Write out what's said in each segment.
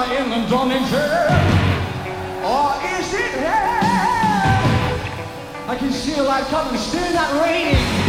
I in the dungeon? Or is it hell? I can see a light coming, still not raining.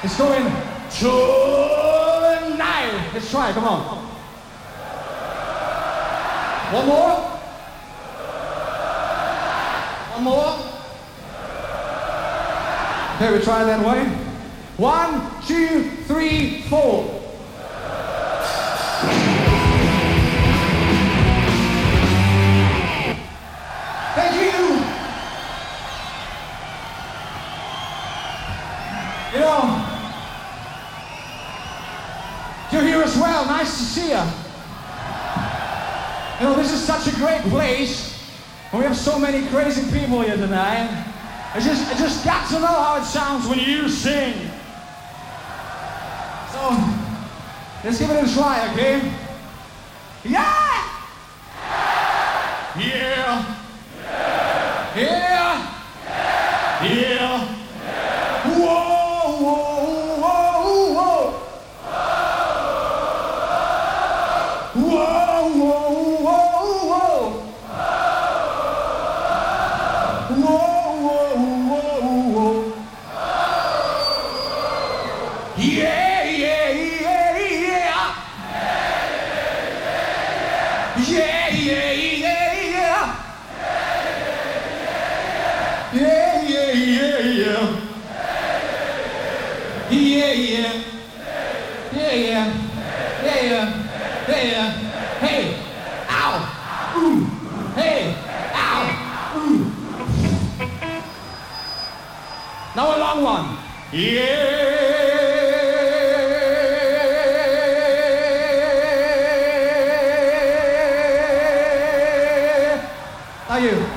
It's going tonight. Let's try. Come on. One more. One more. Okay, we try that way. One, two, three, four. Thank you. Nice to see you. You know, this is such a great place. And we have so many crazy people here tonight. I just, I just got to know how it sounds when you sing. So, let's give it a try, okay? Yeah! Yeah, yeah. Yeah, yeah. Yeah, yeah. Yeah, yeah. Hey. Ow. Ooh. Hey. Ow. Ooh. Now a long one. Yeah. Are you?